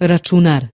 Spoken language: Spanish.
Računar